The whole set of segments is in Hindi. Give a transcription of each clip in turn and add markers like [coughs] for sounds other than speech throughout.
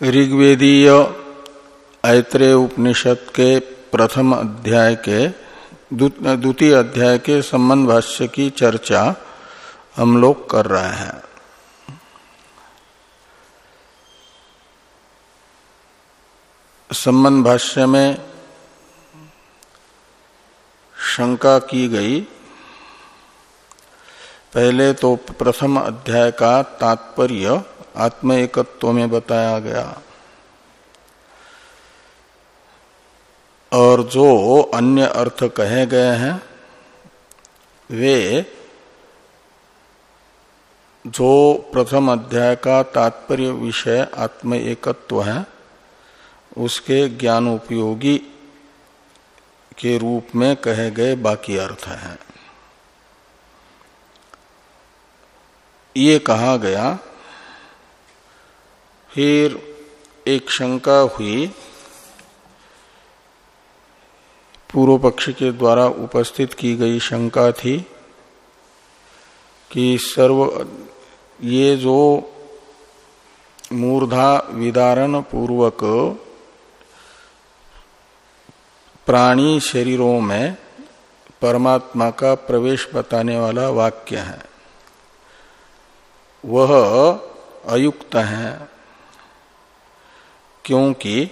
ऋग्वेदीय ऐत्रेय उपनिषद के प्रथम अध्याय के द्वितीय अध्याय के संबंध भाष्य की चर्चा हम लोग कर रहे हैं। संबंध भाष्य में शंका की गई। पहले तो प्रथम अध्याय का तात्पर्य आत्म एकत्व में बताया गया। और जो अन्य अर्थ कहे गए हैं, वे जो प्रथम अध्याय का तात्पर्य विषय आत्म एकत्व है, उसके ज्ञान उपयोगी के रूप में कहे गए बाकी अर्थ हैं। ये कहा गया फिर एक शंका हुई। पूर्व पक्ष के द्वारा उपस्थित की गई शंका थी कि सर्व ये जो मूर्धा विदारण पूर्वक प्राणी शरीरों में परमात्मा का प्रवेश बताने वाला वाक्य है। वह अयुक्त है। क्योंकि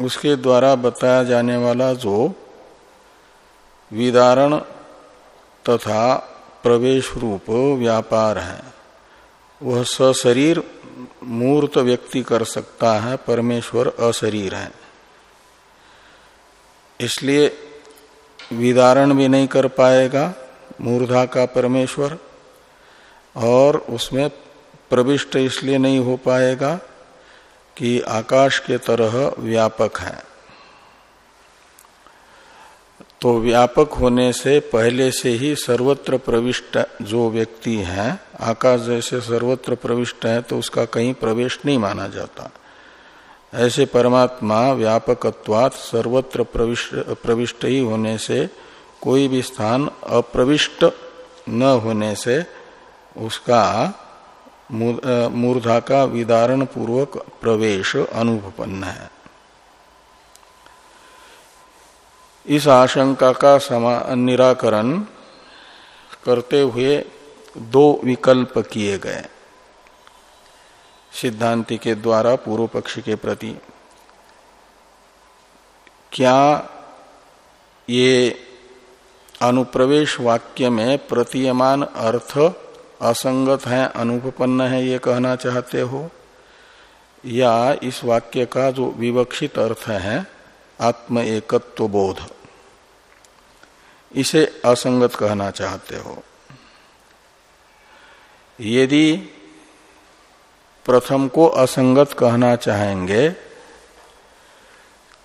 उसके द्वारा बताया जाने वाला जो विदारण तथा प्रवेश रूप व्यापार है, वह सशरीर मूर्त व्यक्ति कर सकता है, परमेश्वर अशरीर है। इसलिए विदारण भी नहीं कर पाएगा मूर्धा का परमेश्वर, और उसमें प्रविष्ट इसलिए नहीं हो पाएगा कि आकाश के तरह व्यापक है। तो व्यापक होने से पहले से ही सर्वत्र प्रविष्ट जो व्यक्ति है, आकाश जैसे सर्वत्र प्रविष्ट है तो उसका कहीं प्रवेश नहीं माना जाता। ऐसे परमात्मा व्यापकत्वात सर्वत्र प्रविष्ट प्रविष्ट ही होने से, कोई भी स्थान अप्रविष्ट न होने से, उसका मूर्धा का विदारण पूर्वक प्रवेश अनुपन्न है। इस आशंका का निराकरण करते हुए दो विकल्प किए गए। सिद्धांति के द्वारा पूर्व पक्ष के प्रति, क्या ये अनुप्रवेश वाक्य में प्रतीयमान अर्थ असंगत है अनुपन्न है, ये कहना चाहते हो? या इस वाक्य का जो विवक्षित अर्थ है, आत्म एकत्व बोध। इसे असंगत कहना चाहते हो। यदि प्रथम को असंगत कहना चाहेंगे,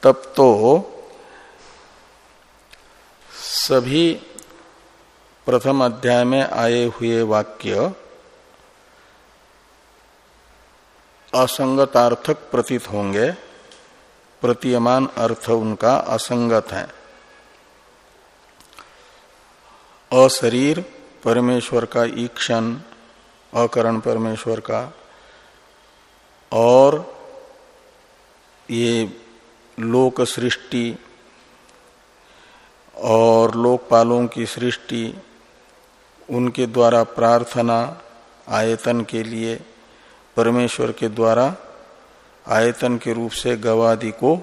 तब तो सभी प्रथम अध्याय में आए हुए वाक्य, असंगतार्थक प्रतीत होंगे, प्रतीयमान अर्थ उनका असंगत है। अशरीर परमेश्वर का ईक्षण, अकरण परमेश्वर का, और ये लोक सृष्टि और लोकपालों की सृष्टि उनके द्वारा प्रार्थना, आयतन के लिए, परमेश्वर के द्वारा आयतन के रूप से गवादि को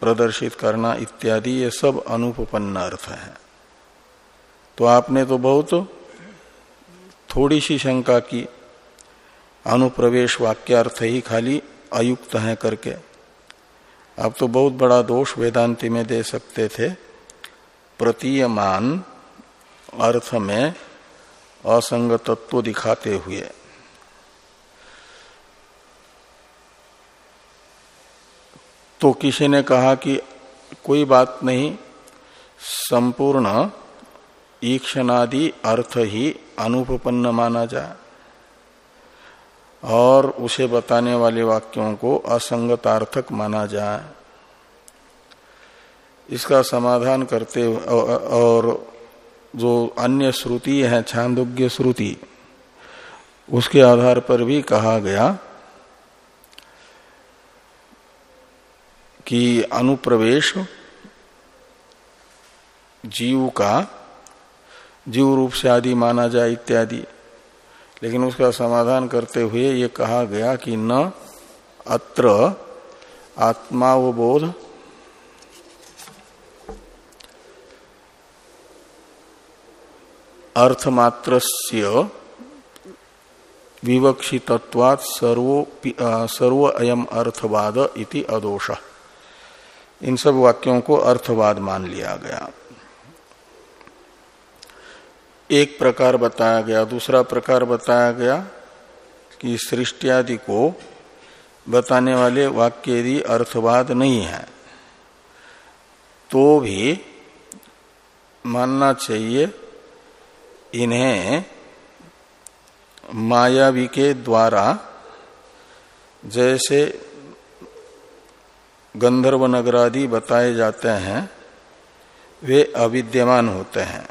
प्रदर्शित करना इत्यादि, ये सब अनुपन्न अर्थ है। तो आपने तो बहुत थोड़ी सी शंका की। अनुप्रवेश वाक्यार्थ ही खाली अयुक्त है करके। आप तो बहुत बड़ा दोष वेदांति में दे सकते थे। प्रतीयमान अर्थ में असंगतत्व दिखाते हुए। तो किसी ने कहा कि कोई बात नहीं, संपूर्ण ईक्षणादि अर्थ ही अनुपन्न माना जाए। और उसे बताने वाले वाक्यों को असंगतार्थक माना जाए। इसका समाधान करते और जो अन्य श्रुति है, छांदोग्य श्रुति, उसके आधार पर भी कहा गया कि अनुप्रवेश जीव का, जीव रूप से आदि माना जाए इत्यादि। लेकिन उसका समाधान करते हुए ये कहा गया कि न अत्र आत्मावबोध अर्थमात्र सर्वो सर्व अयम अर्थवाद इति अदोष। इन सब वाक्यों को अर्थवाद मान लिया गया। एक प्रकार बताया गया, दूसरा प्रकार बताया गया कि सृष्टि आदि को बताने वाले वाक्य यदि अर्थवाद नहीं है तो भी मानना चाहिए इन्हें मायावी के द्वारा जैसे गंधर्व नगरादि बताए जाते हैं, वे अविद्यमान होते हैं।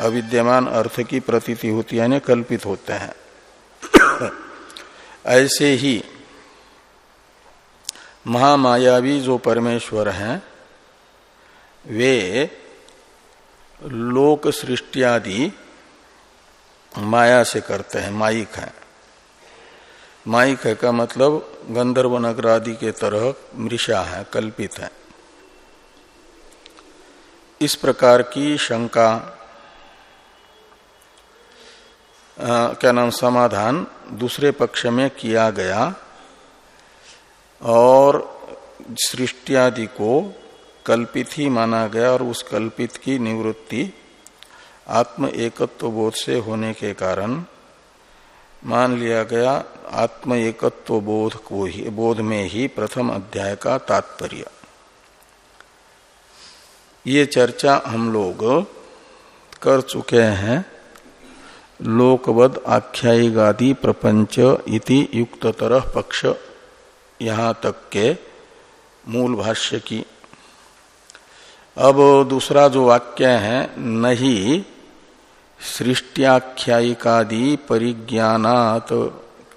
अविद्यमान अर्थ की प्रतीति होती है, यानी कल्पित होते हैं। [coughs] ऐसे ही महामायावी जो परमेश्वर हैं, वे लोक सृष्टियादि माया से करते हैं माइक है। माइक है का मतलब गंधर्व नगर आदि के तरह मृषा है कल्पित है। इस प्रकार की शंका आ, क्या नाम समाधान दूसरे पक्ष में किया गया और सृष्टि आदि को कल्पित ही माना गया और उस कल्पित की निवृत्ति आत्म एकत्व बोध से होने के कारण मान लिया गया आत्म एकत्व बोध को ही, बोध में ही प्रथम अध्याय का तात्पर्य। ये चर्चा हम लोग कर चुके हैं। लोकवद आख्यायिगादि प्रपंच इति युक्ततर पक्ष, यहाँ तक के मूल भाष्य की। अब दूसरा जो वाक्य है, नहीं सृष्टियाख्यायिकादि परिज्ञात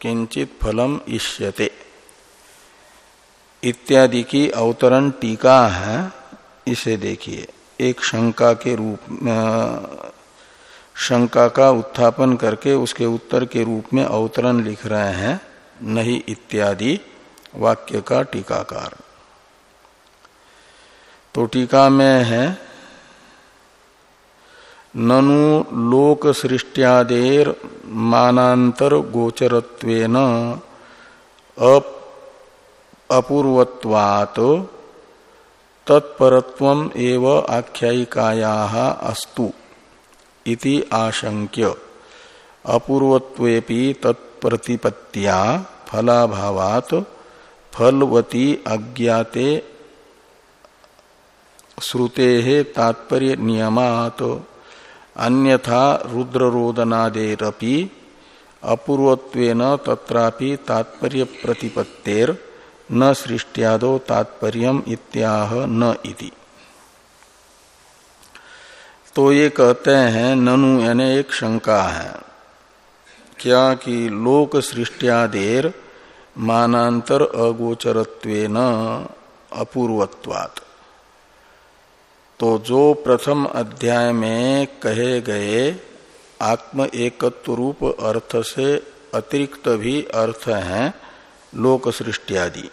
किंचित फलम इष्यते। इत्यादि की अवतरण टीका है, इसे देखिए। एक शंका के रूप शंका का उत्थापन करके उसके उत्तर के रूप में अवतरण लिख रहे हैं, नहीं इत्यादि वाक्य का टीकाकार। तो टीका में है ननु लोक सृष्टियादेर मानांतर गोचरत्वेन अपूर्वत्वात् तत्परत्वम एव आख्यायिकाया अस्तु इति आशंक्य अपूर्वत्वेपि तत्प्रतिपत्तिया फलाभावात फलवती अज्ञाते श्रुते तात्पर्य नियमात अन्यथा रुद्ररोदनादेरपि अपूर्वत्वेन तत्रापि तात्पर्य प्रतिपत्तेर न सृष्टियादो तात्पर्य इत्याह न इति। तो ये कहते हैं, ननु यानी एक शंका है। क्या कि लोक सृष्टियादेर मानांतर अगोचरत्वेन अपूर्वत्वात्? तो जो प्रथम अध्याय में कहे गए आत्म एकत्व रूप अर्थ से अतिरिक्त भी अर्थ हैं, लोक सृष्टि आदि।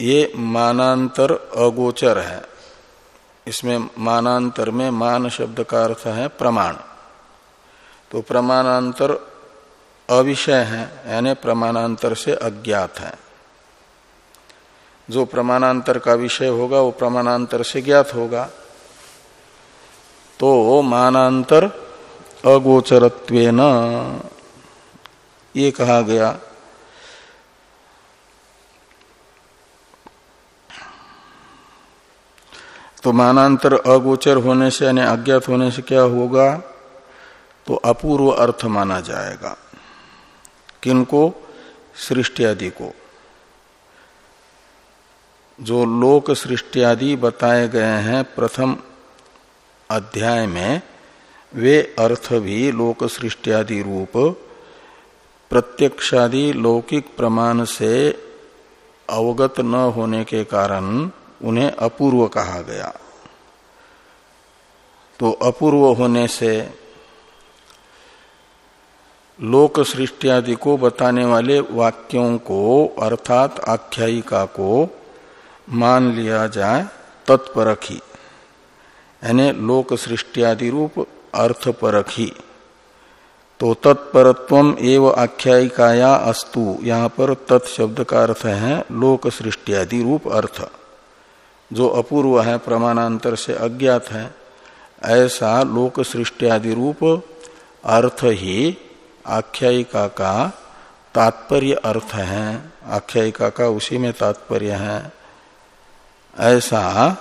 ये मानांतर अगोचर है। इसमें मानांतर में मान शब्द का अर्थ है प्रमाण। तो प्रमाणांतर अविषय है, यानी प्रमाणांतर से अज्ञात है। जो प्रमाणांतर का विषय होगा, वो प्रमाणांतर से ज्ञात होगा। तो मानांतर अगोचरत्व ये कहा गया। तो मानांतर अगोचर होने से यानी अज्ञात होने से क्या होगा? तो अपूर्व अर्थ माना जाएगा। किनको? सृष्टि आदि को। जो लोक सृष्टि आदि बताए गए हैं प्रथम अध्याय में, वे अर्थ भी लोक सृष्टि आदि रूप, प्रत्यक्षादि लौकिक प्रमाण से अवगत न होने के कारण उन्हें अपूर्व कहा गया। तो अपूर्व होने से लोक सृष्टि आदि को बताने वाले वाक्यों को, अर्थात आख्यायिका को मान लिया जाए तत्परखी, यानी लोक सृष्टि आदि रूप अर्थ परखी तो तत्परत्व एवं आख्यायिकाया अस्तु। यहाँ पर तत्शब्द का अर्थ है लोक सृष्टि आदि रूप अर्थ। जो अपूर्व है, प्रमाणांतर से अज्ञात है, ऐसा लोक सृष्टि आदि रूप अर्थ ही आख्यायिका का तात्पर्य अर्थ है। आख्यायिका का उसी में तात्पर्य है। ऐसा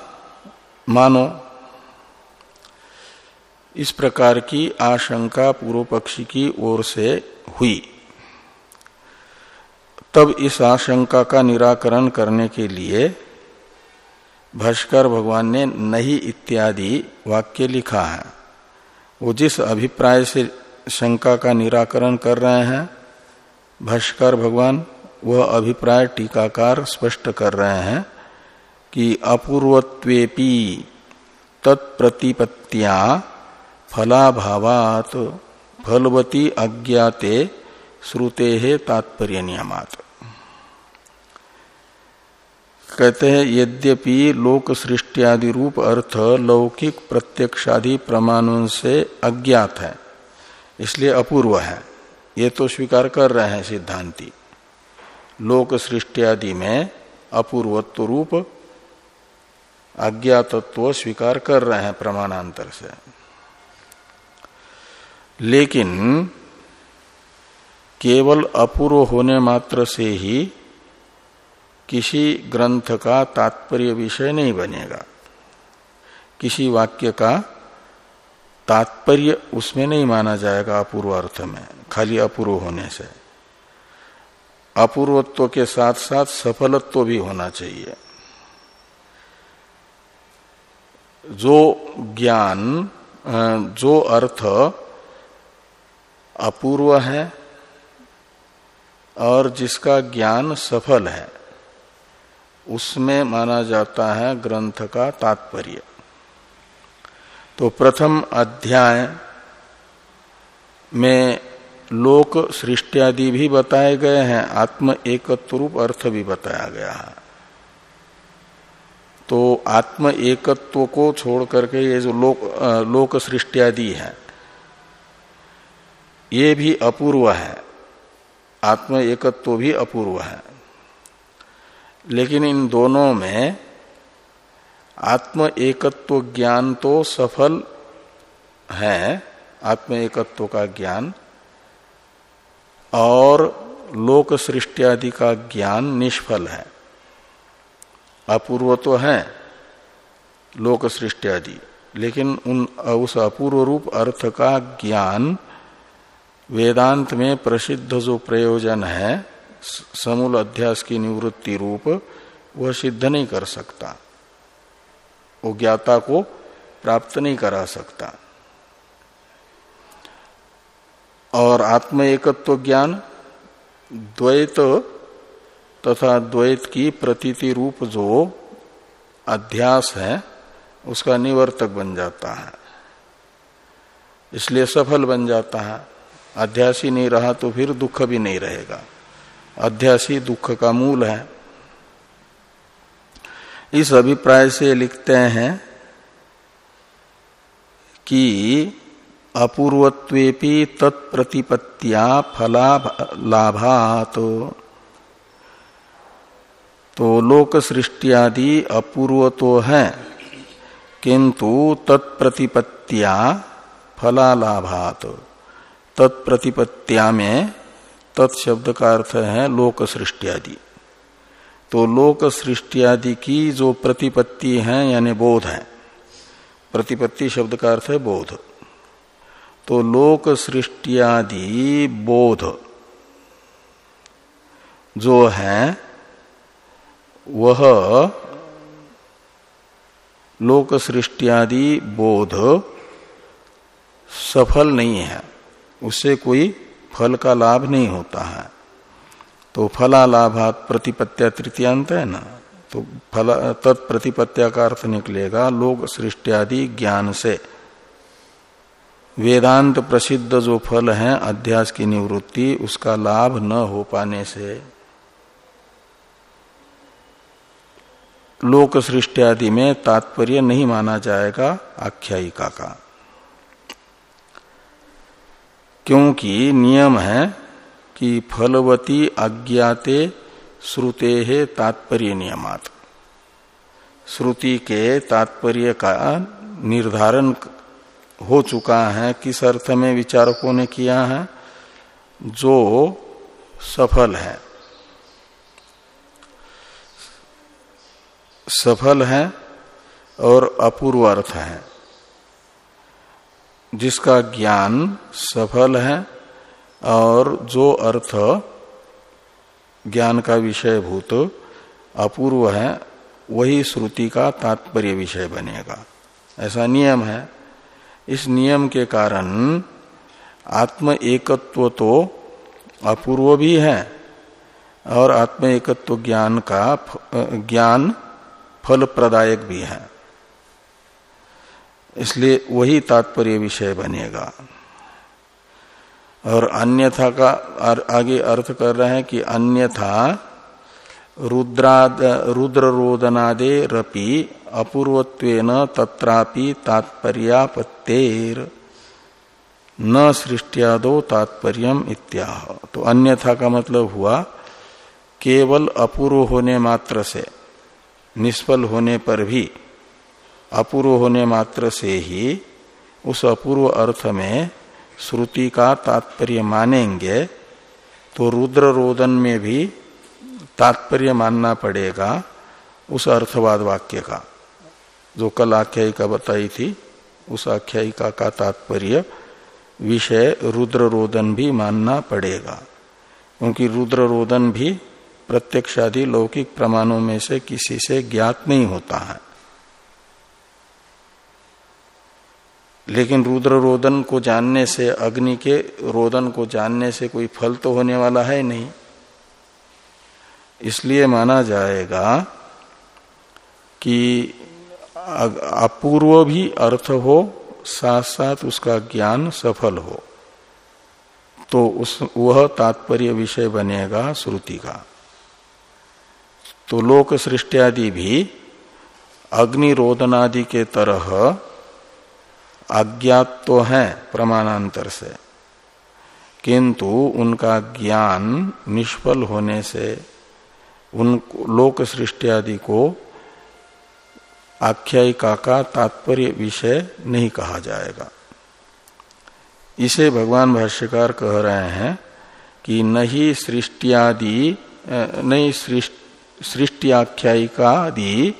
मानो। इस प्रकार की आशंका पूर्व पक्षी की ओर से हुई। तब इस आशंका का निराकरण करने के लिए भाष्कर भगवान ने नहीं इत्यादि वाक्य लिखा है। वो जिस अभिप्राय से शंका का निराकरण कर रहे हैं, भाष्कर भगवान वह अभिप्राय टीकाकार स्पष्ट कर रहे हैं। कि अपूर्वत्वेपी तत्प्रतिपत्तिया फलाभावात फलवती अज्ञाते श्रुते है तात्पर्य नियमात कहते हैं, यद्यपि लोक सृष्टि आदि रूप अर्थ लौकिक प्रत्यक्षादि प्रमाणों से अज्ञात है, इसलिए अपूर्व है। ये तो स्वीकार कर रहे हैं सिद्धांति। लोक सृष्टि आदि में अपूर्वत्व रूप अज्ञातत्व स्वीकार कर रहे हैं प्रमाणांतर से। लेकिन केवल अपूर्व होने मात्र से ही किसी ग्रंथ का तात्पर्य विषय नहीं बनेगा। किसी वाक्य का तात्पर्य उसमें नहीं माना जाएगा अपूर्व अर्थ में, खाली अपूर्व होने से। अपूर्वत्व के साथ साथ सफलत्व भी होना चाहिए। जो ज्ञान जो अर्थ अपूर्व है और जिसका ज्ञान सफल है, उसमें माना जाता है ग्रंथ का तात्पर्य। तो प्रथम अध्याय में लोक सृष्टियादि भी बताए गए हैं, आत्म एकत्व रूप अर्थ भी बताया गया है। तो आत्म एकत्व को छोड़ करके ये जो लोक लोक सृष्टियादि है, ये भी अपूर्व है। आत्म एकत्व भी अपूर्व है। लेकिन इन दोनों में आत्म एकत्व ज्ञान तो सफल है, आत्म एकत्व का ज्ञान, और लोक सृष्टि आदि का ज्ञान निष्फल है। अपूर्व तो है लोक सृष्टि आदि। लेकिन उन, उस अपूर्व रूप अर्थ का ज्ञान वेदांत में प्रसिद्ध जो प्रयोजन है समूल अध्यास की निवृत्ति रूप, वह सिद्ध नहीं कर सकता। वो ज्ञाता को प्राप्त नहीं करा सकता। और आत्म एकत्व ज्ञान, द्वैत तथा द्वैत की प्रतीति रूप जो अध्यास है, उसका निवर्तक बन जाता है। इसलिए सफल बन जाता है। अध्यासी नहीं रहा तो फिर दुख भी नहीं रहेगा। अध्यासी दुख का मूल है। इस अभिप्राय से लिखते हैं कि अपूर्वत्वेपि तत्प्रतिपत्तिया फला लाभात। तो लोक सृष्टि आदि अपूर्व तो है, किंतु तत्प्रतिपत्तिया फला लाभात तत्प्रतिपत्तिया में तत्शब्द का अर्थ है लोक सृष्टि आदि। तो लोक सृष्टि आदि की जो प्रतिपत्ति है, यानी बोध है, प्रतिपत्ति शब्द का अर्थ है बोध। तो लोक सृष्टि आदि बोध जो है वह लोक सृष्टि आदि बोध सफल नहीं है। उससे कोई फल का लाभ नहीं होता है। तो फला फलालाभात प्रतिपत्या तृतीयांत है ना? तो फल तत्प्रतिपत्या का अर्थ निकलेगा लोक सृष्टियादि ज्ञान से। वेदांत प्रसिद्ध जो फल है, अध्यास की निवृत्ति, उसका लाभ न हो पाने से लोक सृष्टि आदि में तात्पर्य नहीं माना जाएगा आख्यायिका का। क्योंकि नियम है कि फलवती अज्ञाते श्रुते है तात्पर्य नियमात। श्रुति के तात्पर्य का निर्धारण हो चुका है, किस अर्थ में विचारकों ने किया है, जो सफल है। सफल है और अपूर्व अर्थ है। जिसका ज्ञान सफल है और जो अर्थ ज्ञान का विषय भूत अपूर्व है, वही श्रुति का तात्पर्य विषय बनेगा। ऐसा नियम है। इस नियम के कारण आत्म एकत्व तो अपूर्व भी है और आत्म एकत्व ज्ञान का, ज्ञान फल प्रदायक भी है। इसलिए वही तात्पर्य विषय बनेगा। और अन्यथा का आगे अर्थ कर रहे हैं कि अन्यथा रुद्राद रुद्र रोदनादे रपि अपूर्वत्वेन तत्रापि तात्पर्यापत्तेर न सृष्टियादो तात्पर्य इत्याह। तो अन्यथा का मतलब हुआ, केवल अपूर्व होने मात्र से। निष्फल होने पर भी, अपूर्व होने मात्र से ही उस अपूर्व अर्थ में श्रुति का तात्पर्य मानेंगे तो रुद्र रोदन में भी तात्पर्य मानना पड़ेगा उस अर्थवाद वाक्य का। जो कल आख्यायिका बताई थी, उस आख्यायिका का तात्पर्य विषय रुद्र रोदन भी मानना पड़ेगा, क्योंकि रुद्र रोदन भी प्रत्यक्षादि लौकिक प्रमाणों में से किसी से ज्ञात नहीं होता है। लेकिन रुद्र रोदन को जानने से, अग्नि के रोदन को जानने से कोई फल तो होने वाला है नहीं। इसलिए माना जाएगा कि अपूर्व भी अर्थ हो साथ साथ उसका ज्ञान सफल हो तो उस, वह तात्पर्य विषय बनेगा श्रुति का। तो लोक सृष्टियादि भी अग्निरोधनादि के तरह अज्ञात तो है प्रमाणांतर से। किंतु उनका ज्ञान निष्फल होने से उन लोक सृष्टि आदि को आख्यायिका का तात्पर्य विषय नहीं कहा जाएगा। इसे भगवान भाष्यकार कह रहे हैं कि नहीं सृष्टियादि नहीं सृष्टि आख्यायिका आदि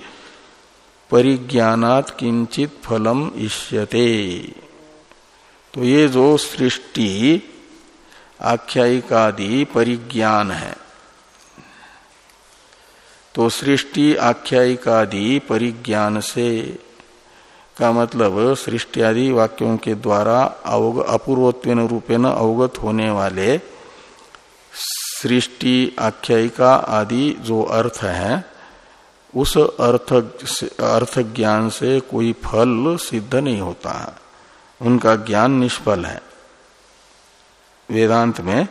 परिज्ञात किंचित फलम इष्यते। तो ये जो सृष्टि आख्यायिकादि परिज्ञान है तो सृष्टि आख्यायिकादि परिज्ञान से का मतलब सृष्टि आदि वाक्यों के द्वारा अवग अपूर्वत्व रूपेण अवगत होने वाले सृष्टि, आख्यायिका आदि जो अर्थ है, उस अर्थ अर्थ ज्ञान से कोई फल सिद्ध नहीं होता है। उनका ज्ञान निष्फल है। वेदांत में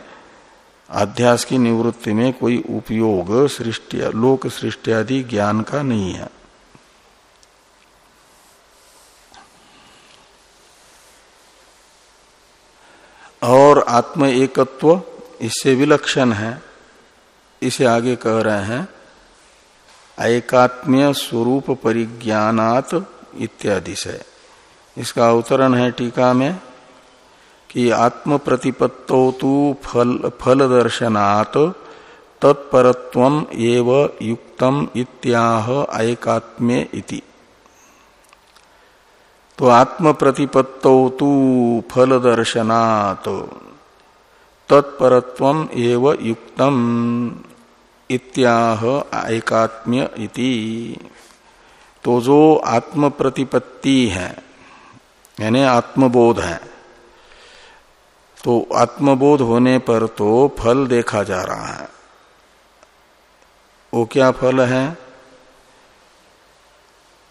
अध्यास की निवृत्ति में कोई उपयोग सृष्टि, लोक सृष्टि आदि ज्ञान का नहीं है। और आत्म एकत्व इससे विलक्षण है, इसे आगे कह रहे हैं एकात्म्य स्वरूप परिज्ञानात इत्यादि से। इसका अवतरण है टीका में कि आत्म प्रतिपत्तो तो फल फल दर्शनात् तत्परत्व एव युक्तम इत्याह एकात्म्य इति। तो आत्म प्रतिपत्तो तो फल दर्शनात् तत्परत्व एव युक्तम इत्याह एकात्म्य इति। तो जो आत्म प्रतिपत्ति है, यानी आत्मबोध है तो आत्मबोध होने पर तो फल देखा जा रहा है। वो क्या फल है?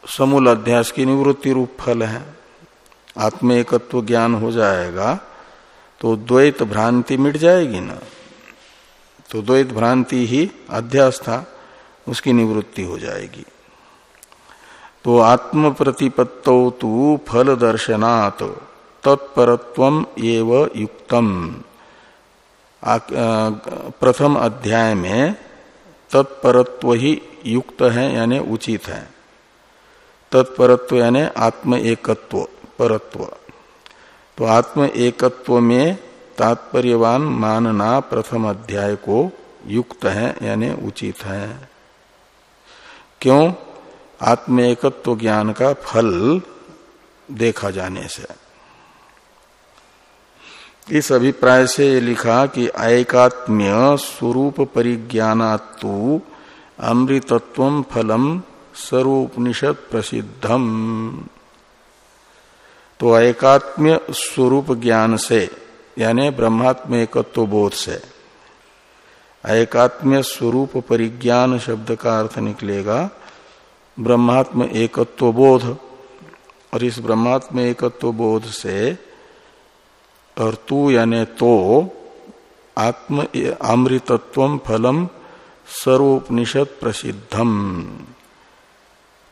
समूल अध्यास की निवृत्ति रूप फल है। आत्म एकत्व ज्ञान हो जाएगा। तो द्वैत भ्रांति मिट जाएगी ना। तो द्वैत भ्रांति ही अध्यास था उसकी निवृत्ति हो जाएगी। तो आत्म प्रतिपत्तो तु फल दर्शनात् तत्परत्व एव युक्तम। प्रथम अध्याय में तत्परत्व ही युक्त है, यानी उचित है। तत्परत्व यानी आत्म एकत्व, परत्व। तो आत्म एकत्व में तात्पर्यवान मानना प्रथम अध्याय को युक्त है, यानी उचित है। क्यों? आत्म एकत्व ज्ञान का फल देखा जाने से। इस अभिप्राय से ये लिखा कि ऐकात्म्य स्वरूप परिज्ञानातु अमृतत्व फलम सर्वोपनिषद प्रसिद्धम। तो एकात्म्य स्वरूप ज्ञान से, यानी ब्रह्मात्म एकत्व बोध से, एकात्म्य स्वरूप परिज्ञान शब्द का अर्थ निकलेगा ब्रह्मात्म एकत्व बोध और इस ब्रह्मात्म एकत्व बोध से और तू यानी तो आत्म अमृतत्व फलम सर्वोपनिषद प्रसिद्धम।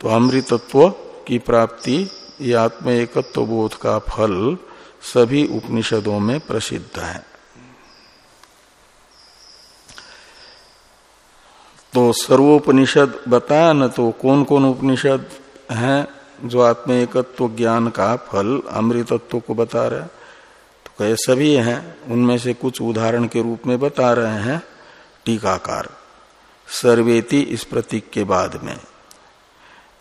तो अमृतत्व की प्राप्ति ये आत्म एकत्व बोध का फल सभी उपनिषदों में प्रसिद्ध है। तो सर्वोपनिषद बताया न तो कौन कौन उपनिषद हैं जो आत्म एकत्व ज्ञान का फल अमृतत्व को बता रहे तो कहे सभी हैं, उनमें से कुछ उदाहरण के रूप में बता रहे हैं टीकाकार। सर्वेति इस प्रतीक के बाद में।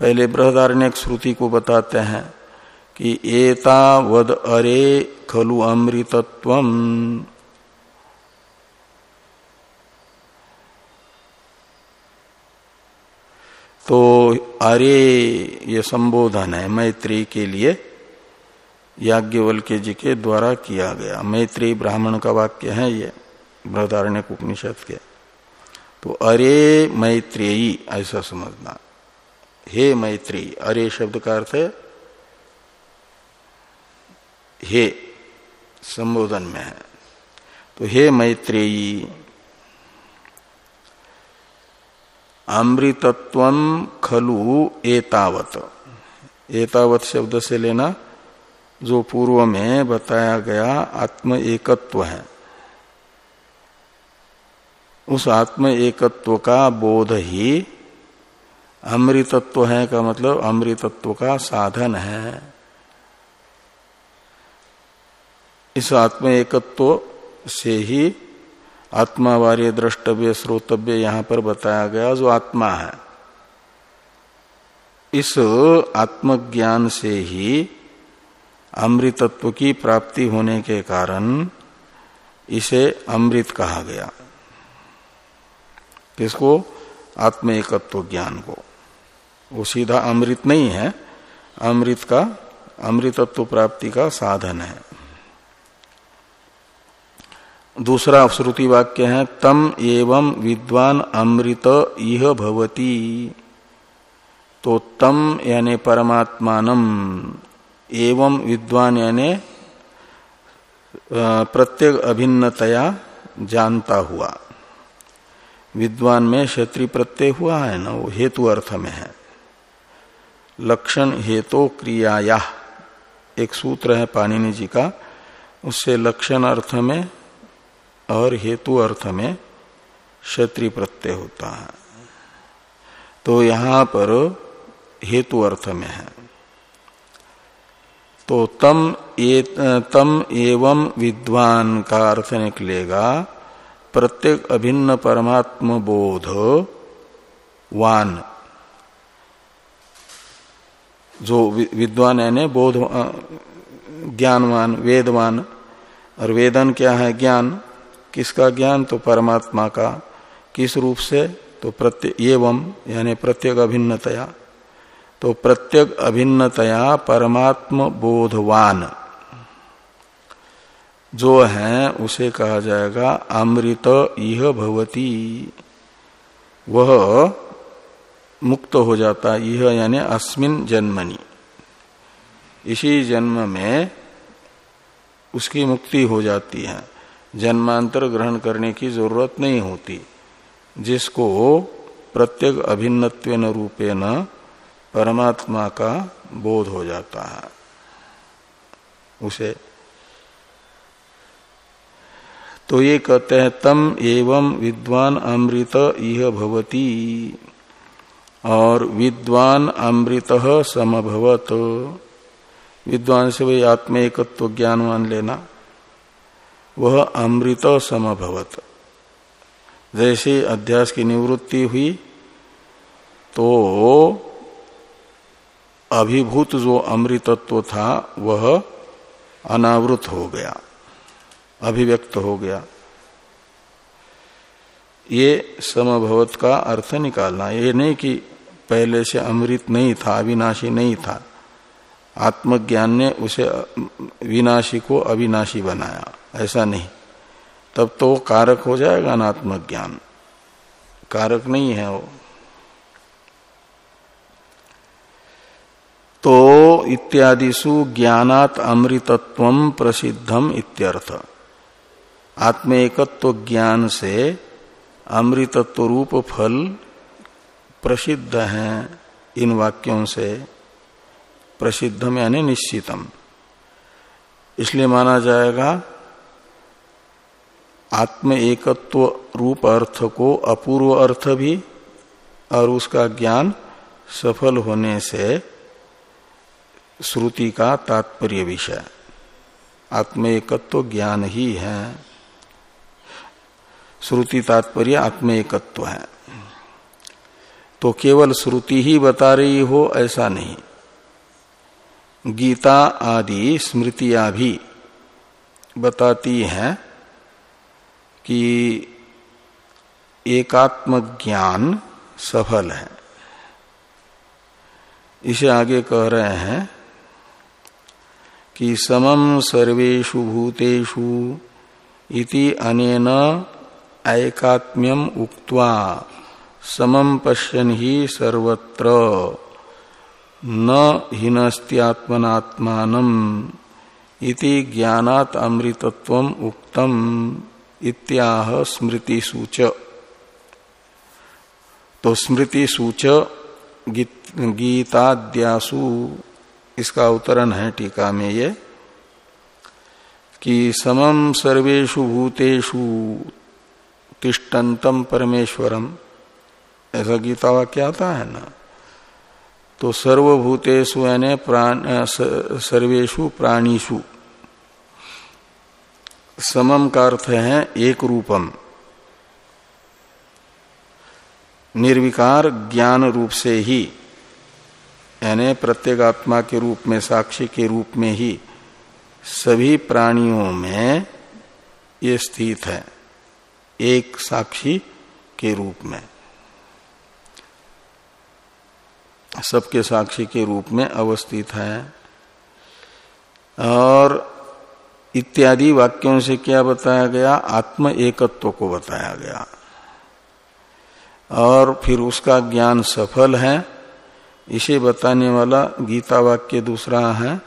पहले बृहदारण्य श्रुति को बताते हैं कि एता वद अरे खलु अमृतत्व तो अरे ये संबोधन है मैत्री के लिए, याज्ञवल्क्य जी के द्वारा किया गया। मैत्री ब्राह्मण का वाक्य है ये, बृहदारण्य उपनिषद के। तो अरे मैत्रेयी, ऐसा समझना। हे मैत्री, अरे शब्द का अर्थ है, हे संबोधन में है। तो हे मैत्रेयी, अमृतत्व खलु एतावत। एतावत शब्द से लेना, जो पूर्व में बताया गया आत्म एकत्व है। उस आत्म एकत्व का बोध ही अमृतत्व है का मतलब अमृतत्व का साधन है। इस आत्म एकत्व से ही आत्मा वार्य द्रष्टव्य, श्रोतव्य यहाँ पर बताया गया जो आत्मा है। इस आत्मज्ञान से ही अमृतत्व की प्राप्ति होने के कारण इसे अमृत कहा गया। किसको आत्म एकत्व ज्ञान को। वो सीधा अमृत नहीं है। अमृत का, अमृतत्व प्राप्ति का साधन है। दूसरा श्रुति वाक्य है, तम एवं विद्वान अमृत यह भवती। तो तम यानी परमात्मानम, एवं विद्वान यानी प्रत्येक अभिन्नतया जानता हुआ। विद्वान में क्षेत्रीय प्रत्यय हुआ है ना, वो हेतु अर्थ में है। लक्षण हेतु क्रियाया। एक सूत्र है पाणिनि जी का। उससे लक्षण अर्थ में और हेतु अर्थ में क्षत्रि प्रत्यय होता है। तो यहाँ पर हेतु अर्थ में है। तो तम ए, तम एवं विद्वान का अर्थ निकलेगा प्रत्येक अभिन्न परमात्म बोध वान। जो विद्वान यानी बोध ज्ञानवान, वेदवान। और वेदन क्या है? ज्ञान। किसका ज्ञान? तो परमात्मा का। किस रूप से? तो प्रत्येक एवं, यानी प्रत्येक अभिन्नतया। तो प्रत्येक अभिन्नतया परमात्म बोधवान। जो है, उसे कहा जाएगा, अमृत यह भवती। वह मुक्त हो जाता यह यानी अस्मिन जन्मनि। इसी जन्म में उसकी मुक्ति हो जाती है। जन्मांतर ग्रहण करने की ज़रूरत नहीं होती। जिसको प्रत्येक अभिन्नत्व रूपे न परमात्मा का बोध हो जाता है। उसे तो ये कहते हैं, तम एवं विद्वान अमृत यह भवती। और विद्वान अमृत समभवत। विद्वान से वही आत्म एकत्व ज्ञान मान लेना। वह अमृत समभवत। जैसे अध्यास की निवृत्ति हुई तो अभिभूत जो अमृतत्व था, वह अनावृत हो गया, अभिव्यक्त हो गया। ये समभवत का अर्थ निकालना। ये नहीं कि पहले से अमृत नहीं था, अविनाशी नहीं था। आत्मज्ञान ने उसे, विनाशी को अविनाशी बनाया, ऐसा नहीं। तब तो कारक हो जाएगा अनात्मज्ञान कारक नहीं है वो। तो इत्यादिशु ज्ञानात अमृतत्व प्रसिद्धम इत्यर्थ। आत्म एकत्व ज्ञान से अमृतत्व रूप फल प्रसिद्ध है इन वाक्यों से। प्रसिद्धम यानी निश्चितम। इसलिए माना जाएगा, आत्म एकत्व रूप अर्थ को अपूर्व अर्थ भी और उसका ज्ञान सफल होने से श्रुति का तात्पर्य विषय। आत्म एकत्व ज्ञान ही है। श्रुति तात्पर्य आत्म एकत्व है। तो केवल श्रुति ही बता रही हो, ऐसा नहीं। गीता आदि स्मृतियाँ भी बताती हैं कि एकात्म ज्ञान सफल है। इसे आगे कह रहे हैं कि समम सर्वेशु भूतेषु इति अनेन ऐकात्म्यम उक्त्वा समम पश्यन ही सर्वत्र। न हिनस्त्यात्मनात्मान इति ज्ञानात अमृतत्व उक्तम इत्याह स्मृति सूच तो स्मृति सूच गीताद्यासु, इसका अवतरण है टीका में ये, कि समम सर्वेशु भूतेषु तिष्टंतम परमेश्वरम। ऐसा गीता वाक्य आता है ना? तो सर्वभूतेषु यानी प्राण सर्वेशु प्राणीषु। समम का अर्थ है एक रूपम। निर्विकार ज्ञान रूप से ही, यानी प्रत्येगात्मा के रूप में, साक्षी के रूप में ही, सभी प्राणियों में ये स्थित है, एक साक्षी के रूप में। सबके साक्षी के रूप में अवस्थित है। और इत्यादि वाक्यों से क्या बताया गया? आत्म एकत्व को बताया गया। और फिर उसका ज्ञान सफल है। इसे बताने वाला गीता वाक्य दूसरा है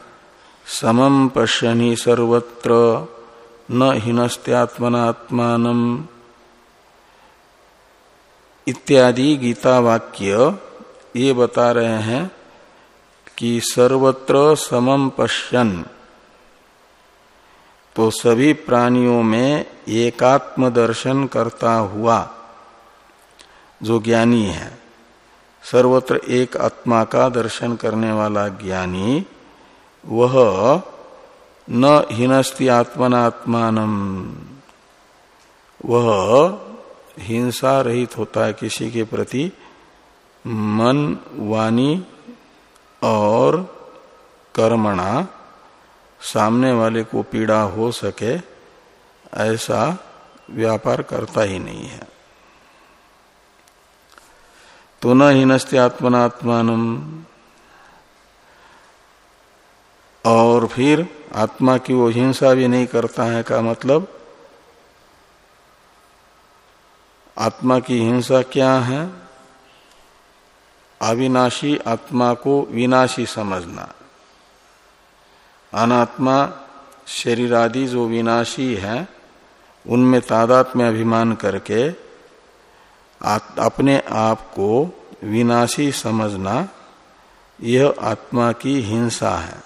समम पश्यनी सर्वत्र न हिनस्त्यात्मनात्मान इत्यादि गीता वाक्य ये बता रहे हैं कि सर्वत्र समम पश्यन। तो सभी प्राणियों में एकात्म दर्शन करता हुआ जो ज्ञानी है, सर्वत्र एक आत्मा का दर्शन करने वाला ज्ञानी, वह न हिनस्ति आत्मनात्मान। वह हिंसा रहित होता है किसी के प्रति मन, वाणी और कर्मणा सामने वाले को पीड़ा हो सके, ऐसा व्यापार करता ही नहीं है। तो न हिनस्ते आत्मनात्मान और फिर आत्मा की वो हिंसा भी नहीं करता है का मतलब? आत्मा की हिंसा क्या है? अविनाशी आत्मा को विनाशी समझना। अनात्मा शरीर आदि जो विनाशी है, उनमें तादात में अभिमान करके अपने आप को विनाशी समझना, यह आत्मा की हिंसा है।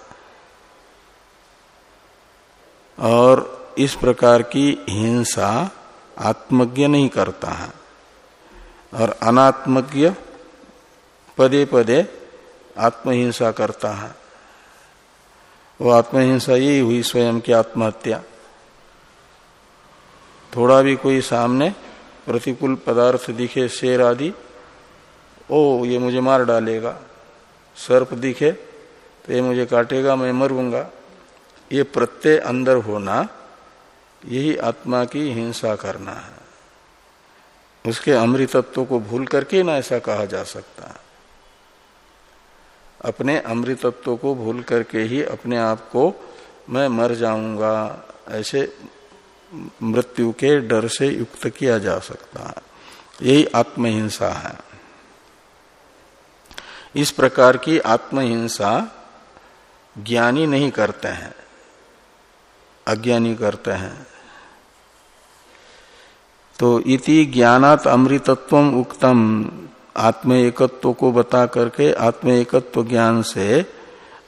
और इस प्रकार की हिंसा आत्मज्ञ नहीं करता है। और अनात्मज्ञ पदे पदे आत्महिंसा करता है। वो आत्महिंसा यही हुई स्वयं की आत्महत्या। थोड़ा भी कोई सामने प्रतिकूल पदार्थ दिखे, शेर आदि, ओ, ये मुझे मार डालेगा। सर्प दिखे तो ये मुझे काटेगा, मैं मरूँगा। ये प्रत्यय अंदर होना, यही आत्मा की हिंसा करना है। उसके अमृतत्व को भूल करके ना ऐसा कहा जा सकता है। अपने अमृतत्व को भूल करके ही अपने आप को मैं मर जाऊँगा। ऐसे मृत्यु के डर से युक्त किया जा सकता है। यही आत्महिंसा है। इस प्रकार की आत्महिंसा ज्ञानी नहीं करते हैं, अज्ञानी करते हैं। तो इति ज्ञानात अमृतत्व उक्तम। आत्म एकत्व को बता करके आत्म एकत्व ज्ञान से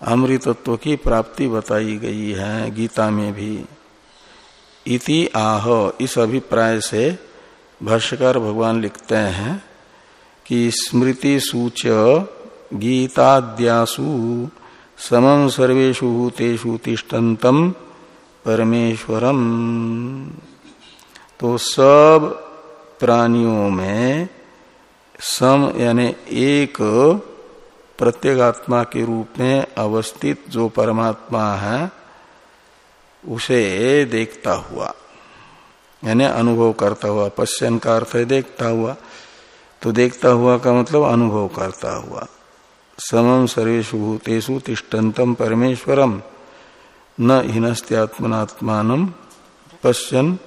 अमृतत्व की प्राप्ति बताई गई है गीता में भी। इति आह, इस अभिप्राय से भाष्यकार भगवान लिखते हैं कि स्मृति सूच गीताद्यासु समम सर्वेशु भूतेषु तिष्ठन्तम परमेश्वरम। तो सब प्राणियों में सम यानी एक प्रत्येगात्मा के रूप में अवस्थित जो परमात्मा है, उसे देखता हुआ, यानी अनुभव करता हुआ, पश्चन का अर्थ है देखता हुआ। तो देखता हुआ का मतलब अनुभव करता हुआ। समम सर्वेशु भूतेषु तिष्ठन्तम परमेश्वरम न हिनस्त्यात्मनात्मान पश्चन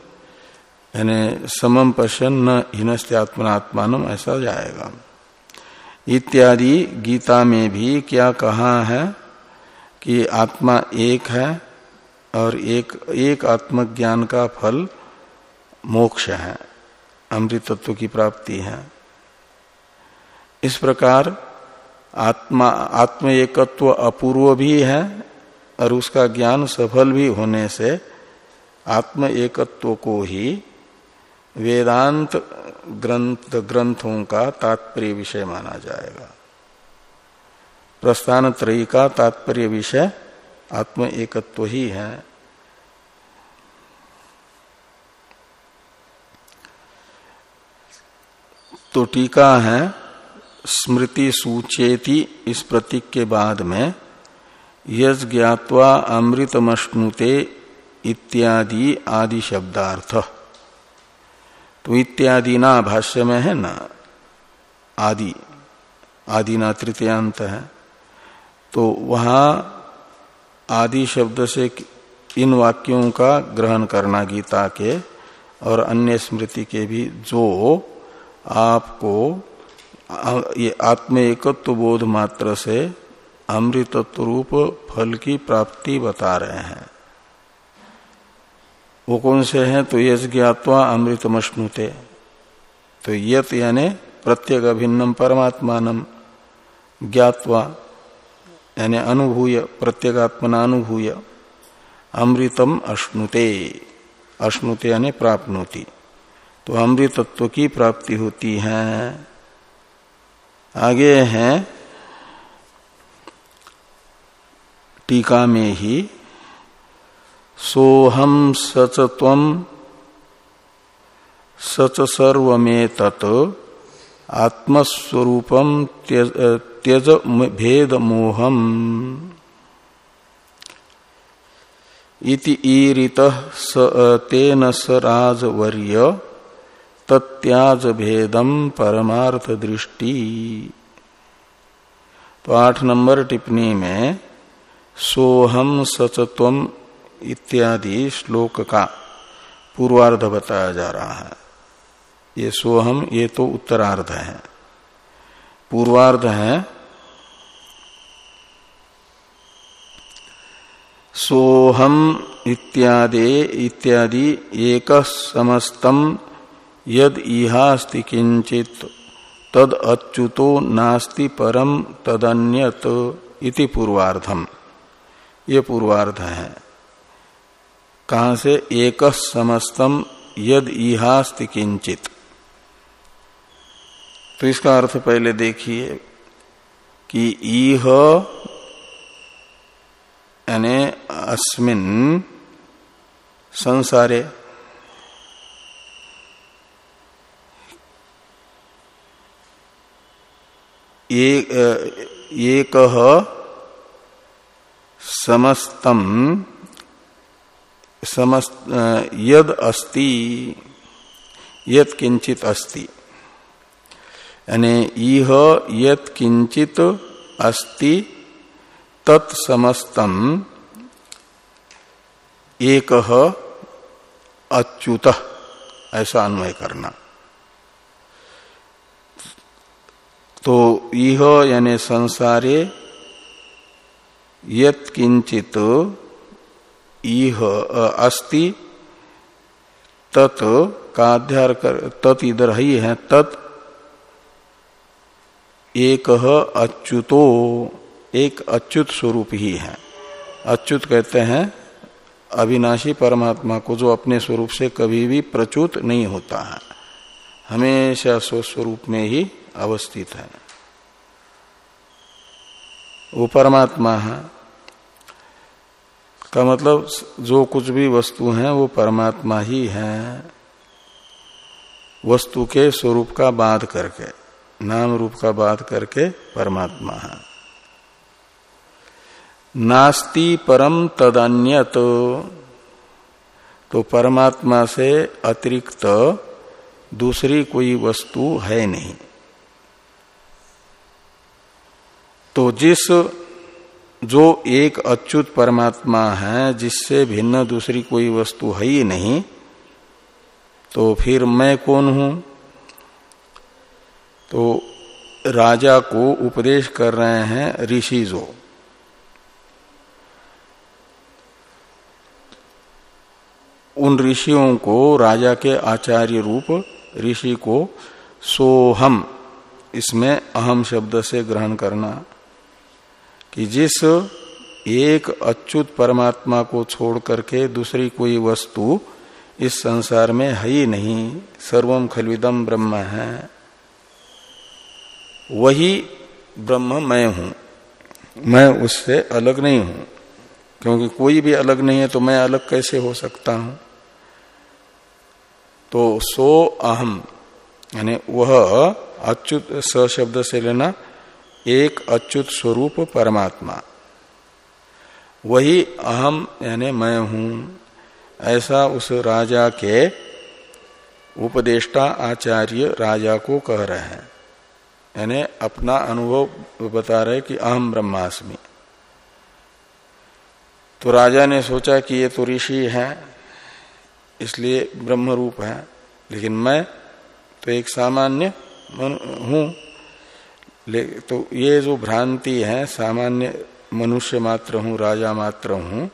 यानी समम पश्यन न हिनस्त्यात्मनात्मान ऐसा जाएगा। इत्यादि गीता में भी क्या कहा है कि आत्मा एक है और एक एक आत्मज्ञान का फल मोक्ष है अमृत तत्व की प्राप्ति है। इस प्रकार आत्मा, आत्म एकत्व अपूर्व भी है और उसका ज्ञान सफल भी होने से आत्म एकत्व को ही वेदांत ग्रंथ ग्रंथों का तात्पर्य विषय माना जाएगा। प्रस्थान त्रयी का तात्पर्य विषय आत्म एकत्व ही है। तो टीका है, स्मृति सूचेति इस प्रतीक के बाद में, यज ज्ञावा अमृतमश्नुते इत्यादि आदि शब्दार्थ। तो इत्यादि ना भाष्य में है ना? आदि। आदि ना तृतीयांत है। तो वहाँ आदि शब्द से इन वाक्यों का ग्रहण करना गीता के और अन्य स्मृति के भी जो आपको ये आत्म एकत्व बोध मात्र से अमृतत्व रूप फल की प्राप्ति बता रहे हैं। वो कौन से हैं? तो यश ज्ञातवा अमृतमश्नुते। तो यत यानी प्रत्येक अभिन्नम परमात्मान ज्ञातवा, यानी अनुभूय प्रत्येगात्मना अनुभूय अमृतम अश्नुते। अश्नुते यानी प्राप्त तो अमृतत्व की प्राप्ति होती है। आगे है टीका में ही सोहम सच तम सच सर्व तत् आत्मस्वरूपम त्यज भेद मोहम इति ईरित तेन स राजवर्य तत्याज भेदम परमार्थ दृष्टि आठ नंबर टिप्पणी में सोहम सचत्वम इत्यादि श्लोक का पूर्वार्ध बताया जा रहा है। ये सोहम, ये तो उत्तरार्ध है। पूर्वार्ध है, सोहम इत्यादि इत्यादि एक समस्तम यद इहास्ति किंचित तद अच्युतो नास्ति परम तदन्यत इति पूर्वार्धम। ये पूर्वार्ध है। कहा से? एक समस्तम यद इहास्ति किंचित तो इसका अर्थ पहले देखिए कि ईह यानी अस्मिन संसारे एक समस्तम समस्त यद अस्ति यद किंचित अस्ति। यानी इह यद किंचित अस्ति तत्समस्तम एक अच्युत, ऐसा अन्वय करना। तो यह यानी संसारे यत किंचित इह अस्ति, तत् का अध्यार कर, तत् इधर ही है, तत् एक अच्युतो, एक अच्युत स्वरूप ही है। अच्युत कहते हैं, अविनाशी परमात्मा को जो अपने स्वरूप से कभी भी प्रचुत नहीं होता है। हमेशा स्वस्वरूप में ही अवस्थित है। वो परमात्मा है। का मतलब जो कुछ भी वस्तु है, वो परमात्मा ही है। वस्तु के स्वरूप का बाध करके, नाम रूप का बाध करके परमात्मा है। नास्ति परम तदन्यत तो परमात्मा से अतिरिक्त दूसरी कोई वस्तु है नहीं। तो जिस जो एक अच्युत परमात्मा है, जिससे भिन्न दूसरी कोई वस्तु है ही नहीं तो फिर मैं कौन हूँ? तो राजा को उपदेश कर रहे हैं ऋषि जो। उन ऋषियों को राजा के आचार्य रूप ऋषि को सोहम, इसमें अहम शब्द से ग्रहण करना। कि जिस एक अच्युत परमात्मा को छोड़ करके दूसरी कोई वस्तु इस संसार में है ही नहीं सर्वम खलविदम ब्रह्म है। वही ब्रह्म मैं हूँ। मैं उससे अलग नहीं हूँ। क्योंकि कोई भी अलग नहीं है तो मैं अलग कैसे हो सकता हूँ? तो सो अहम, यानी वह अच्युत स शब्द से लेना एक अच्युत स्वरूप परमात्मा। वही अहम, यानी मैं हूँ, ऐसा उस राजा के उपदेष्टा आचार्य राजा को कह रहे हैं। यानी अपना अनुभव बता रहे कि अहम ब्रह्मास्मि। तो राजा ने सोचा कि ये तो ऋषि है, इसलिए ब्रह्म रूप है, लेकिन मैं तो एक सामान्य हूँ। तो ये जो भ्रांति है, सामान्य मनुष्य मात्र हूँ, राजा मात्र हूँ,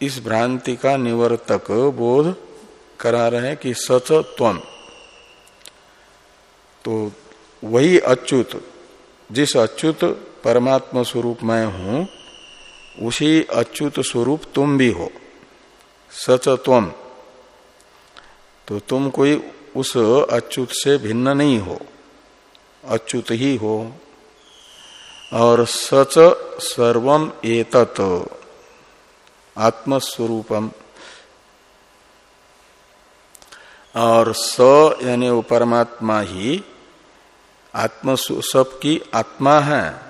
इस भ्रांति का निवर्तक बोध करा रहे कि सच त्वम तो वही अच्युत, जिस अच्युत परमात्मा स्वरूप मैं हूँ, उसी अच्युत स्वरूप तुम भी हो, सच त्वम तो तुम कोई उस अच्युत से भिन्न नहीं हो। अच्युत ही हो। और सच सर्वम एतत आत्मस्वरूपम और स यानी वो परमात्मा ही, आत्म सब की आत्मा है।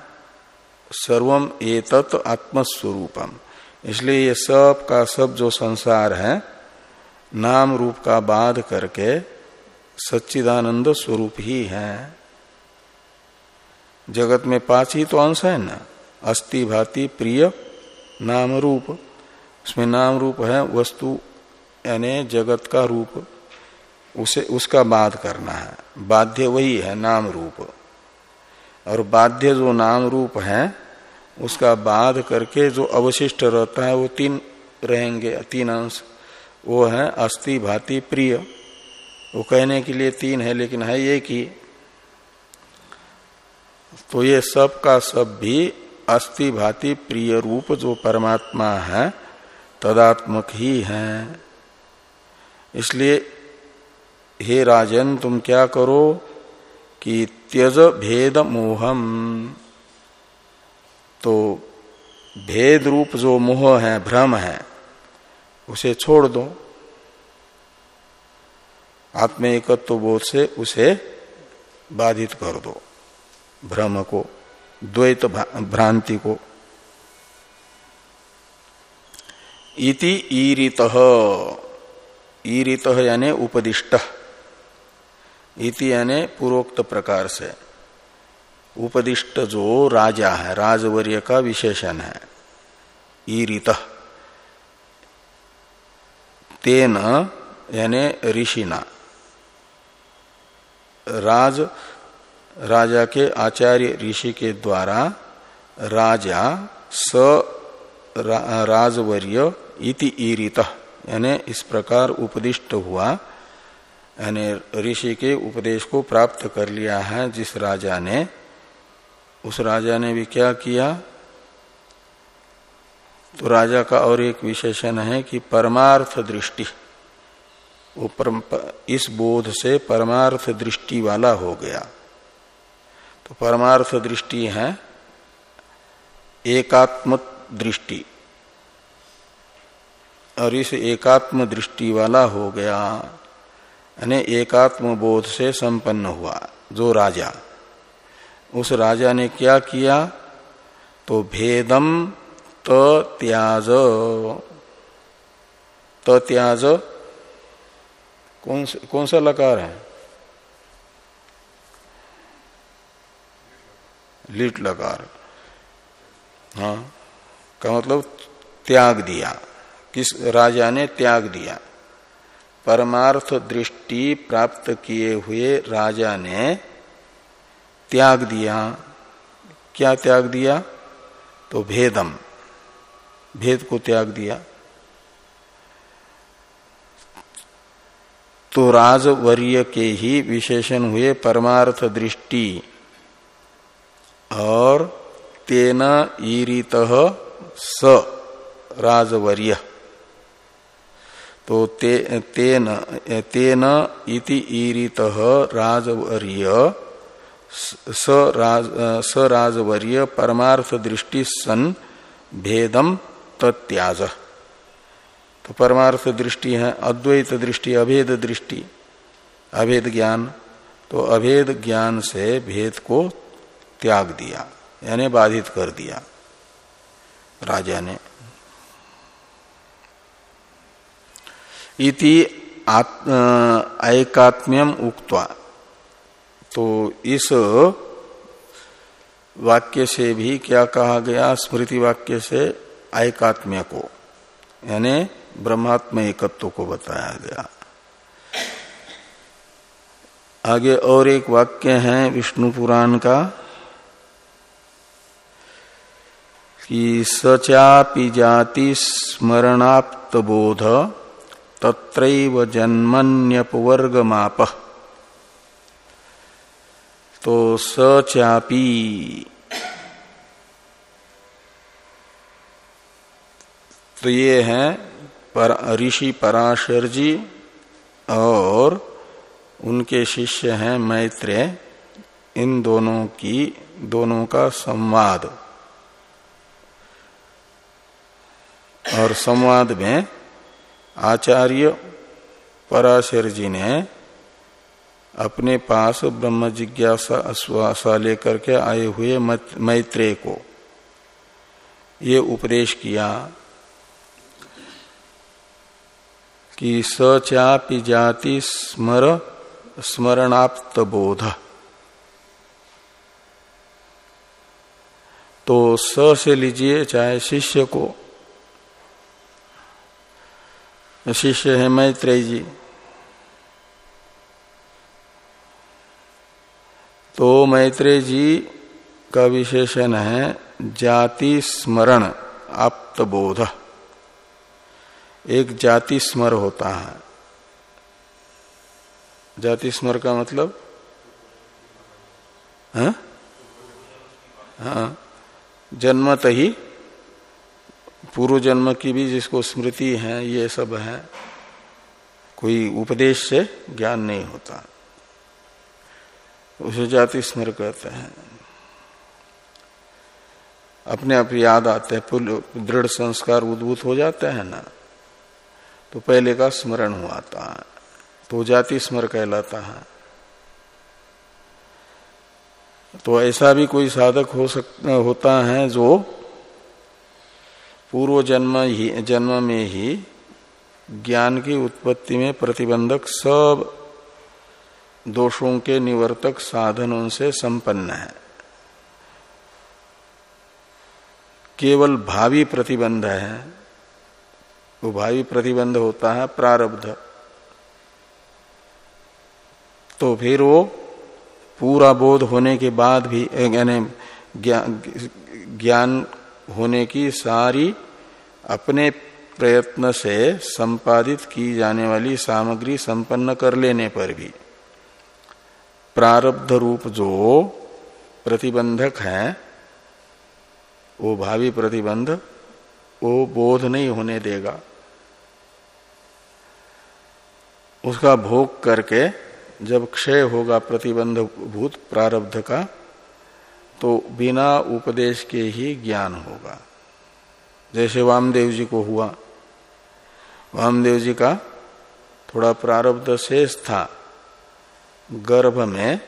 सर्वम एतत आत्मस्वरूपम इसलिए ये सब का सब जो संसार है, नाम रूप का बाध करके सच्चिदानंद स्वरूप ही है। जगत में पाँच ही तो अंश है ना। अस्थि, भाति, प्रिय नाम रूप उसमें नाम रूप है, वस्तु, यानी जगत का रूप। उसे, उसका बाध करना है। बाध्य वही है नाम रूप और बाध्य जो नाम रूप है, उसका बाध करके जो अवशिष्ट रहता है, वो तीन रहेंगे, तीन अंश। वो है अस्थि, भाति, प्रिय। वो कहने के लिए तीन है, लेकिन है एक ही। तो ये सब का सब भी अस्थि भाति प्रिय रूप जो परमात्मा है, तदात्मक ही है। इसलिए, हे राजन, तुम क्या करो कि त्यज भेद मोहम। तो भेद रूप जो मोह है, भ्रम है, उसे छोड़ दो। आत्म एकत्व तो बोध से उसे बाधित कर दो। भ्रम को, द्वैत भ्रांति को। इति ईरित। ईरित यानी उपदिष्ट। इति यानी पूर्वोक्त प्रकार से। उपदिष्ट जो राजा है, राजवर्य का विशेषण है। ईरित। तेन यानी ऋषिना। राज राजा के आचार्य ऋषि के द्वारा राजा स राजवर्य इति ईरित, यानी इस प्रकार उपदिष्ट हुआ। यानी ऋषि के उपदेश को प्राप्त कर लिया है जिस राजा ने। उस राजा ने भी क्या किया? तो राजा का और एक विशेषण है कि परमार्थ दृष्टि, वो इस बोध से परमार्थ दृष्टि वाला हो गया। तो परमार्थ दृष्टि है, एकात्म दृष्टि। और इस एकात्म दृष्टि वाला हो गया, यानी एकात्म बोध से संपन्न हुआ, जो राजा। उस राजा ने क्या किया? तो भेदम त्याज। त्याज कौन कौन सा लकार है? लिट लकार हाँ का मतलब त्याग दिया। किस राजा ने त्याग दिया? परमार्थ दृष्टि प्राप्त किए हुए राजा ने त्याग दिया। क्या त्याग दिया? तो भेदम। भेद को त्याग दिया। तो राजवर्य के ही विशेषण हुए परमार्थ दृष्टि। और तेन ईरित स राजवर्य। तो ते, तेन तेन इति ईरित राजवर्य स राज स राजवर्य परमार्थ दृष्टि सन भेदम तत्याज। तो परमार्थ दृष्टि है अद्वैत दृष्टि अभेद दृष्टि अभेद ज्ञान। तो अभेद ज्ञान से भेद को त्याग दिया, यानी बाधित कर दिया, राजा ने। इति ऐकात्म्यम उक्त्वा। तो इस वाक्य से भी क्या कहा गया? स्मृति वाक्य से ऐकात्म्य को, यानी ब्रह्मात्म एकत्व को बताया गया। आगे और एक वाक्य है विष्णु पुराण का। कि सचापि जाति स्मरणाप्त बोध तत्रैव जन्मन्यपवर्ग माप तो सचापी तो ये है पर ऋषि पराशर जी और उनके शिष्य हैं मैत्रेय, इन दोनों की, दोनों का संवाद। और संवाद में आचार्य पराशर जी ने अपने पास ब्रह्म जिज्ञासा लेकर के आए हुए मैत्रेय को। ये उपदेश किया कि सचापि जाति स्मर स्मरणाप्त बोध। तो स से लीजिए चाहे शिष्य को शिष्य है मैत्रेय जी। तो मैत्रेय जी का विशेषण है, जाति स्मरण आप्तबोध एक जाति स्मर होता है। जाति स्मर का मतलब? हाँ।, हाँ। जन्मत ही पूर्व जन्म की भी जिसको स्मृति है, ये सब है, कोई उपदेश से ज्ञान नहीं होता। उसे जाति स्मर कहते हैं। अपने आप याद आते हैं दृढ़ संस्कार उद्भूत हो जाते हैं ना तो पहले का स्मरण हुआ था तो जाति स्मर कहलाता है। तो ऐसा भी कोई साधक हो सक, होता है जो पूर्व जन्म ही, जन्म में ही ज्ञान की उत्पत्ति में प्रतिबंधक सब दोषों के निवर्तक साधनों से संपन्न है। केवल भावी प्रतिबंध है। वो भावी प्रतिबंध होता है प्रारब्ध। तो फिर वो पूरा बोध होने के बाद भी, यानी ज्ञान होने की सारी अपने प्रयत्न से संपादित की जाने वाली सामग्री संपन्न कर लेने पर भी। प्रारब्ध रूप जो प्रतिबंधक है, वो भावी प्रतिबंध, वो बोध नहीं होने देगा। उसका भोग करके जब क्षय होगा प्रतिबंध भूत प्रारब्ध का तो बिना उपदेश के ही ज्ञान होगा। जैसे वामदेव जी को हुआ। वामदेव जी का थोड़ा प्रारब्ध शेष था। गर्भ में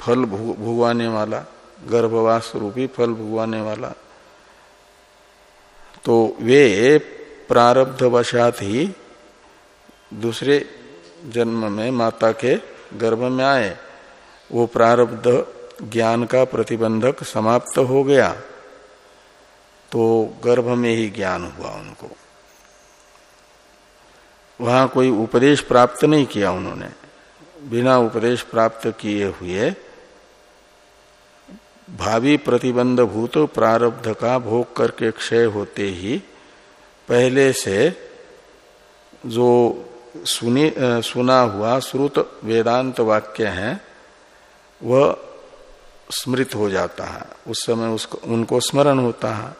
फल भुगवाने वाला गर्भवास रूपी फल भुगवाने वाला। तो वे प्रारब्ध वशात ही दूसरे जन्म में माता के गर्भ में आए। वो प्रारब्ध ज्ञान का प्रतिबंधक समाप्त हो गया तो गर्भ में ही ज्ञान हुआ उनको। वहाँ कोई उपदेश प्राप्त नहीं किया उन्होंने। बिना उपदेश प्राप्त किए हुए भावी प्रतिबंध भूत प्रारब्ध का भोग करके क्षय होते ही पहले से जो सुनी सुना हुआ श्रुत वेदांत वाक्य है, वह स्मृत हो जाता है। उस समय उसको, उनको स्मरण होता है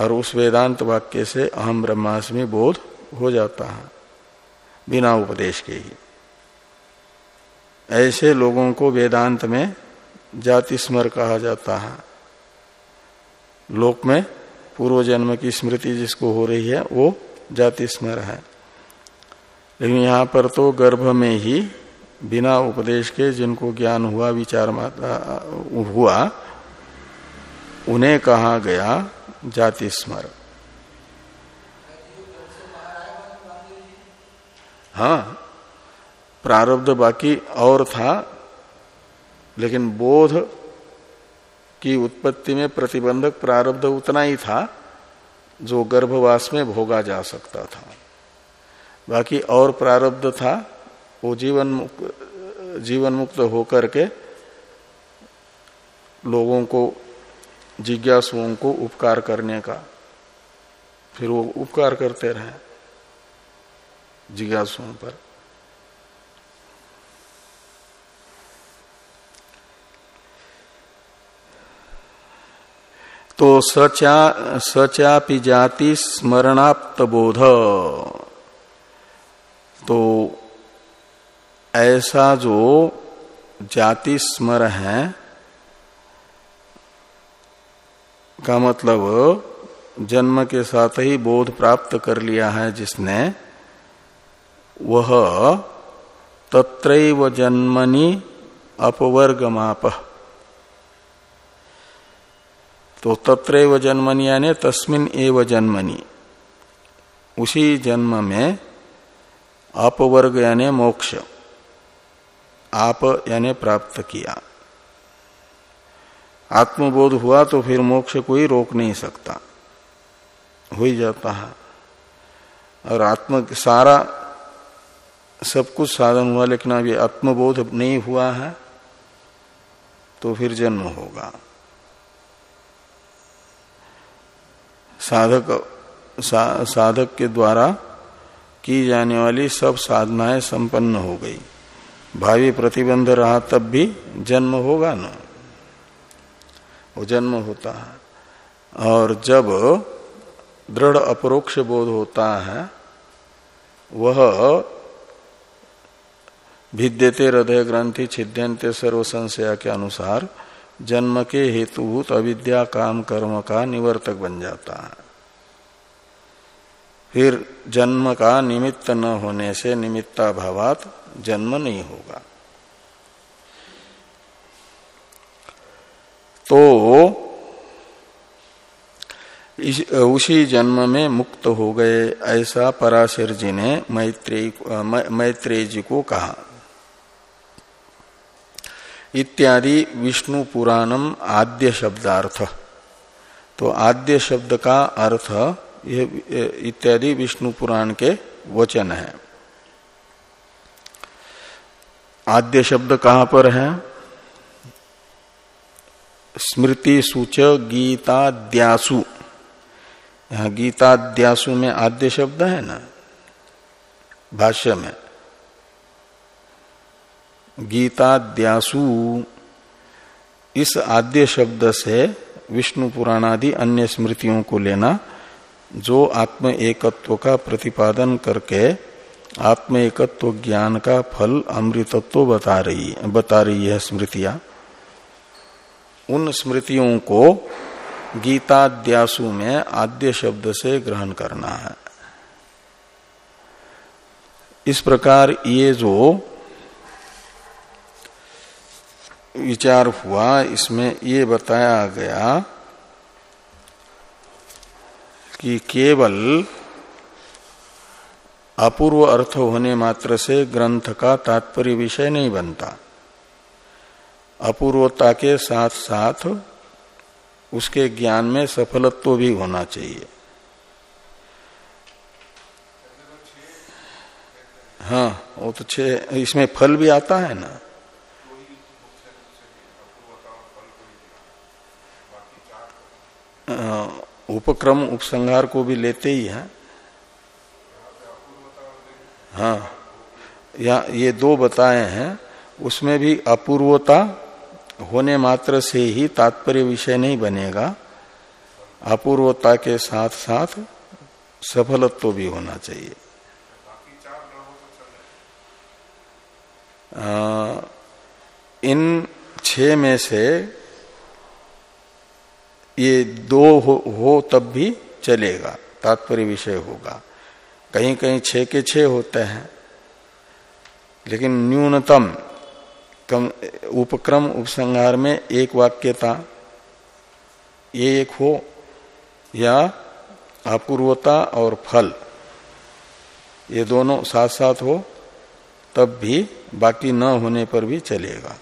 और उस वेदांत वाक्य से अहम ब्रह्मास्मि बोध हो जाता है, बिना उपदेश के ही। ऐसे लोगों को वेदांत में जाति स्मर कहा जाता है। लोक में पूर्व जन्म की स्मृति जिसको हो रही है, वो जाति स्मर है। लेकिन यहाँ पर तो गर्भ में ही बिना उपदेश के जिनको ज्ञान हुआ, विचार हुआ, उन्हें कहा गया जाति स्मर। हाँ प्रारब्ध बाकी और था, लेकिन बोध की उत्पत्ति में प्रतिबंधक प्रारब्ध उतना ही था, जो गर्भवास में भोगा जा सकता था। बाकी और प्रारब्ध था वो जीवन मुक्त जीवन मुक्त होकर के लोगों को, जिज्ञासुओं को उपकार करने का, फिर वो उपकार करते रहे जिज्ञासुओं पर। तो सचा, सचापि जाति स्मरणाप्त बोध। तो ऐसा जो जाति स्मर है, का मतलब जन्म के साथ ही बोध प्राप्त कर लिया है जिसने, वह तत्रैव जन्मनि अपवर्गमाप। तो तत्रैव जन्मनि यानी तस्मिन एव जन्मनि। उसी जन्म में अपवर्ग यानी मोक्ष। आप यानी प्राप्त किया। आत्मबोध हुआ तो फिर मोक्ष कोई रोक नहीं सकता। हो ही जाता है। और आत्म सारा सब कुछ साधन हुआ लेकिन अभी आत्मबोध नहीं हुआ है तो फिर जन्म होगा। साधक सा, साधक के द्वारा की जाने वाली सब साधनाएँ संपन्न हो गई। भावी प्रतिबंध रहा तब भी जन्म होगा ना। वो जन्म होता है। और जब दृढ़ अपरोक्ष बोध होता है, वह भिद्यते हृदय ग्रंथि छिद्यंते सर्व संशया के अनुसार जन्म के हेतुभूत अविद्या, काम, कर्म का निवर्तक बन जाता है। फिर जन्म का निमित्त न होने से निमित्ता भावात जन्म नहीं होगा। तो इस, उसी जन्म में मुक्त हो गए ऐसा पराशर जी ने मैत्रेय मैत्रेय जी को कहा। इत्यादि विष्णु पुराणम आद्य शब्दार्थ। तो आद्य शब्द का अर्थ ये इत्यादि विष्णु पुराण के वचन है। आद्य शब्द कहाँ पर है? स्मृति सूच गीताद्यासु। यहाँ गीताद्यासु में आद्य शब्द है ना? भाष्य में। गीताद्यासु, इस आद्य शब्द से विष्णु पुराणादि अन्य स्मृतियों को लेना जो आत्म एकत्व का प्रतिपादन करके आत्म एकत्व ज्ञान का फल अमृतत्व बता रही बता रही है स्मृतियाँ। उन स्मृतियों को गीताद्यासु में आद्य शब्द से ग्रहण करना है। इस प्रकार ये जो विचार हुआ, इसमें ये बताया गया कि केवल अपूर्व अर्थ होने मात्र से ग्रंथ का तात्पर्य विषय नहीं बनता। अपूर्वता के साथ साथ उसके ज्ञान में सफलत्व भी होना चाहिए। हाँ वो तो छे, इसमें फल भी आता है ना। उपक्रम उपसंहार को भी लेते ही हैं। हाँ। या ये दो बताए हैं उसमें भी अपूर्वता होने मात्र से ही तात्पर्य विषय नहीं बनेगा। अपूर्वता के साथ साथ सफलत्व भी होना चाहिए। आ, इन छह में से ये दो हो, हो तब भी चलेगा तात्पर्य विषय होगा। कहीं कहीं छह के छह होते हैं लेकिन न्यूनतम कम उपक्रम उपसंहार में एक वाक्यता ये एक हो या अपूर्वता और फल ये दोनों साथ साथ हो तब भी बाकी न होने पर भी चलेगा।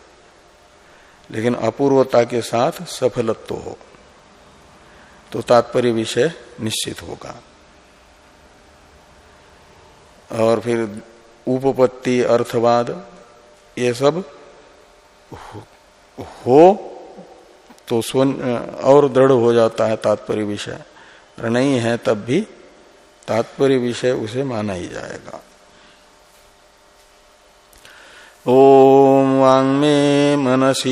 लेकिन अपूर्वता के साथ सफलत्व हो। तो तात्पर्य विषय निश्चित होगा। और फिर उपपत्ति, अर्थवाद, ये सब हो तो स्वन, और दृढ़ हो जाता है तात्पर्य विषय। और नहीं है तब भी तात्पर्य विषय उसे माना ही जाएगा। ओम वांग में मनसी